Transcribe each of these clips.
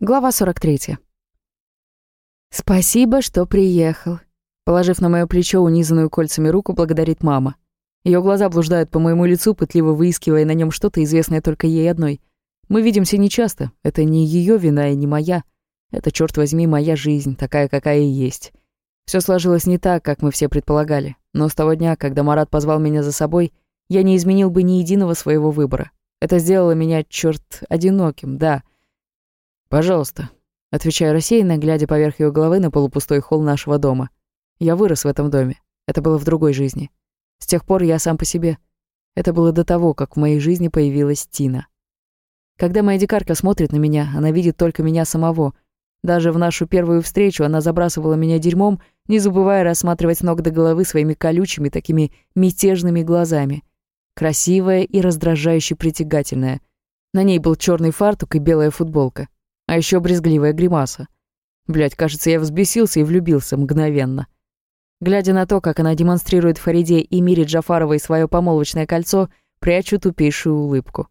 Глава 43. «Спасибо, что приехал», — положив на моё плечо унизанную кольцами руку, благодарит мама. Её глаза блуждают по моему лицу, пытливо выискивая на нём что-то, известное только ей одной. Мы видимся нечасто, это не её вина и не моя. Это, чёрт возьми, моя жизнь, такая, какая и есть. Всё сложилось не так, как мы все предполагали, но с того дня, когда Марат позвал меня за собой, я не изменил бы ни единого своего выбора. Это сделало меня, чёрт, одиноким, да, — «Пожалуйста», — отвечаю рассеянно, глядя поверх ее головы на полупустой холл нашего дома. «Я вырос в этом доме. Это было в другой жизни. С тех пор я сам по себе. Это было до того, как в моей жизни появилась Тина. Когда моя дикарка смотрит на меня, она видит только меня самого. Даже в нашу первую встречу она забрасывала меня дерьмом, не забывая рассматривать ног до головы своими колючими, такими мятежными глазами. Красивая и раздражающе притягательная. На ней был черный фартук и белая футболка. А еще брезгливая гримаса. Блять, кажется, я взбесился и влюбился мгновенно. Глядя на то, как она демонстрирует Фариде и Мире Джафаровой свое помолвочное кольцо, прячу тупейшую улыбку.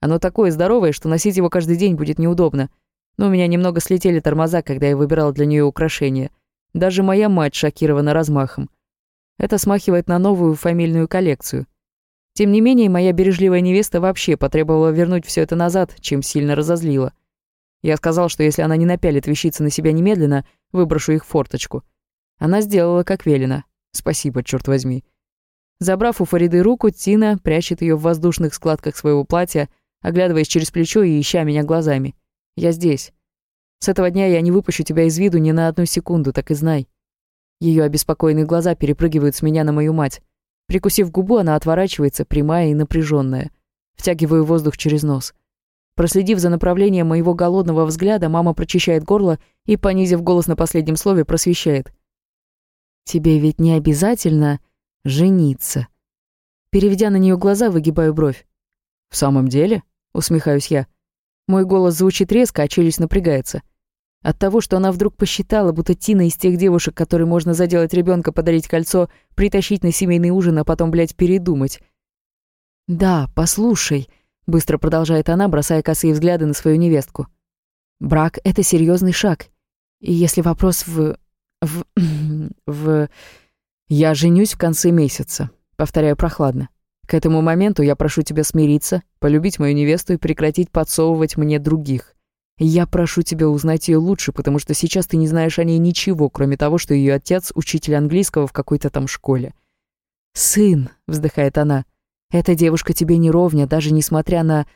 Оно такое здоровое, что носить его каждый день будет неудобно. Но у меня немного слетели тормоза, когда я выбирал для нее украшения. Даже моя мать шокирована размахом. Это смахивает на новую фамильную коллекцию. Тем не менее, моя бережливая невеста вообще потребовала вернуть все это назад, чем сильно разозлила. Я сказал, что если она не напялит вещицы на себя немедленно, выброшу их в форточку. Она сделала, как велено. Спасибо, черт возьми. Забрав у Фариды руку, Тина прячет ее в воздушных складках своего платья, оглядываясь через плечо и ища меня глазами. Я здесь. С этого дня я не выпущу тебя из виду ни на одну секунду, так и знай. Ее обеспокоенные глаза перепрыгивают с меня на мою мать. Прикусив губу, она отворачивается, прямая и напряженная. Втягиваю воздух через нос. Проследив за направлением моего голодного взгляда, мама прочищает горло и, понизив голос на последнем слове, просвещает. «Тебе ведь не обязательно жениться». Переведя на нее глаза, выгибаю бровь. «В самом деле?» — усмехаюсь я. Мой голос звучит резко, а челюсть напрягается. От того, что она вдруг посчитала, будто Тина из тех девушек, которой можно заделать ребенка, подарить кольцо, притащить на семейный ужин, а потом, блядь, передумать. «Да, послушай», Быстро продолжает она, бросая косые взгляды на свою невестку. Брак — это серьезный шаг. И если вопрос в... в... в... Я женюсь в конце месяца. Повторяю прохладно. К этому моменту я прошу тебя смириться, полюбить мою невесту и прекратить подсовывать мне других. Я прошу тебя узнать ее лучше, потому что сейчас ты не знаешь о ней ничего, кроме того, что ее отец — учитель английского в какой-то там школе. «Сын», — вздыхает она, — эта девушка тебе не ровня, даже несмотря на...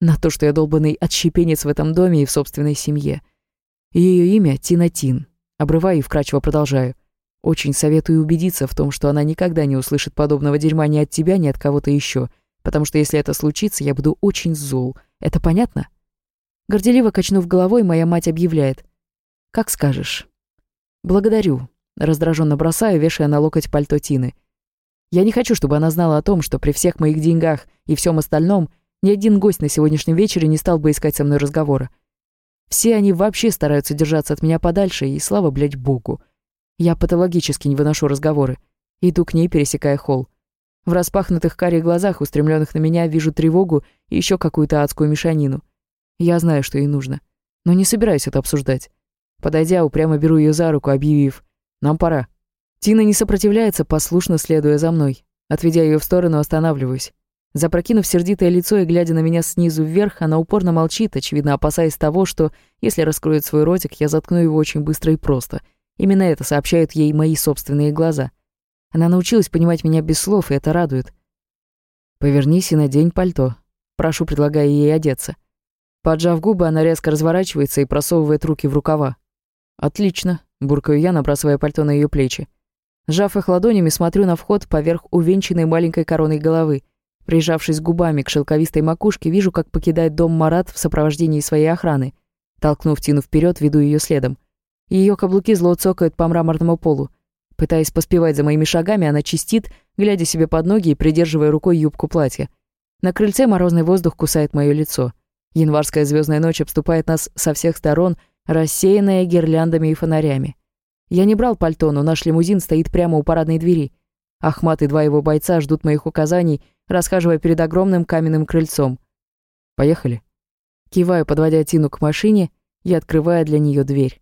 на то, что я долбанный отщепенец в этом доме и в собственной семье. Ее имя Тина Тин. Обрываю и вкрадчиво продолжаю. Очень советую убедиться в том, что она никогда не услышит подобного дерьма ни от тебя, ни от кого-то еще, потому что если это случится, я буду очень зол. Это понятно? Горделиво качнув головой, моя мать объявляет. «Как скажешь». «Благодарю», — раздраженно бросаю, вешая на локоть пальто Тины. Я не хочу, чтобы она знала о том, что при всех моих деньгах и всем остальном ни один гость на сегодняшнем вечере не стал бы искать со мной разговора. Все они вообще стараются держаться от меня подальше, и слава, блядь, богу. Я патологически не выношу разговоры. Иду к ней, пересекая холл. В распахнутых карих глазах, устремленных на меня, вижу тревогу и еще какую-то адскую мешанину. Я знаю, что ей нужно, но не собираюсь это обсуждать. Подойдя, упрямо беру ее за руку, объявив «Нам пора». Тина не сопротивляется, послушно следуя за мной. Отведя ее в сторону, останавливаюсь. Запрокинув сердитое лицо и глядя на меня снизу вверх, она упорно молчит, очевидно опасаясь того, что, если раскроет свой ротик, я заткну его очень быстро и просто. Именно это сообщают ей мои собственные глаза. Она научилась понимать меня без слов, и это радует. «Повернись и надень пальто», — прошу, предлагая ей одеться. Поджав губы, она резко разворачивается и просовывает руки в рукава. «Отлично», — буркаю я, набрасывая пальто на ее плечи. Сжав их ладонями, смотрю на вход поверх увенчанной маленькой короной головы. Прижавшись губами к шелковистой макушке, вижу, как покидает дом Марат в сопровождении своей охраны. Толкнув Тину вперед, веду ее следом. Ее каблуки зло цокают по мраморному полу. Пытаясь поспевать за моими шагами, она чистит, глядя себе под ноги и придерживая рукой юбку платья. На крыльце морозный воздух кусает мое лицо. Январская звездная ночь обступает нас со всех сторон, рассеянная гирляндами и фонарями. Я не брал пальто, но наш лимузин стоит прямо у парадной двери. Ахмат и два его бойца ждут моих указаний, расхаживая перед огромным каменным крыльцом. «Поехали». Киваю, подводя Тину к машине, Я открываю для нее дверь.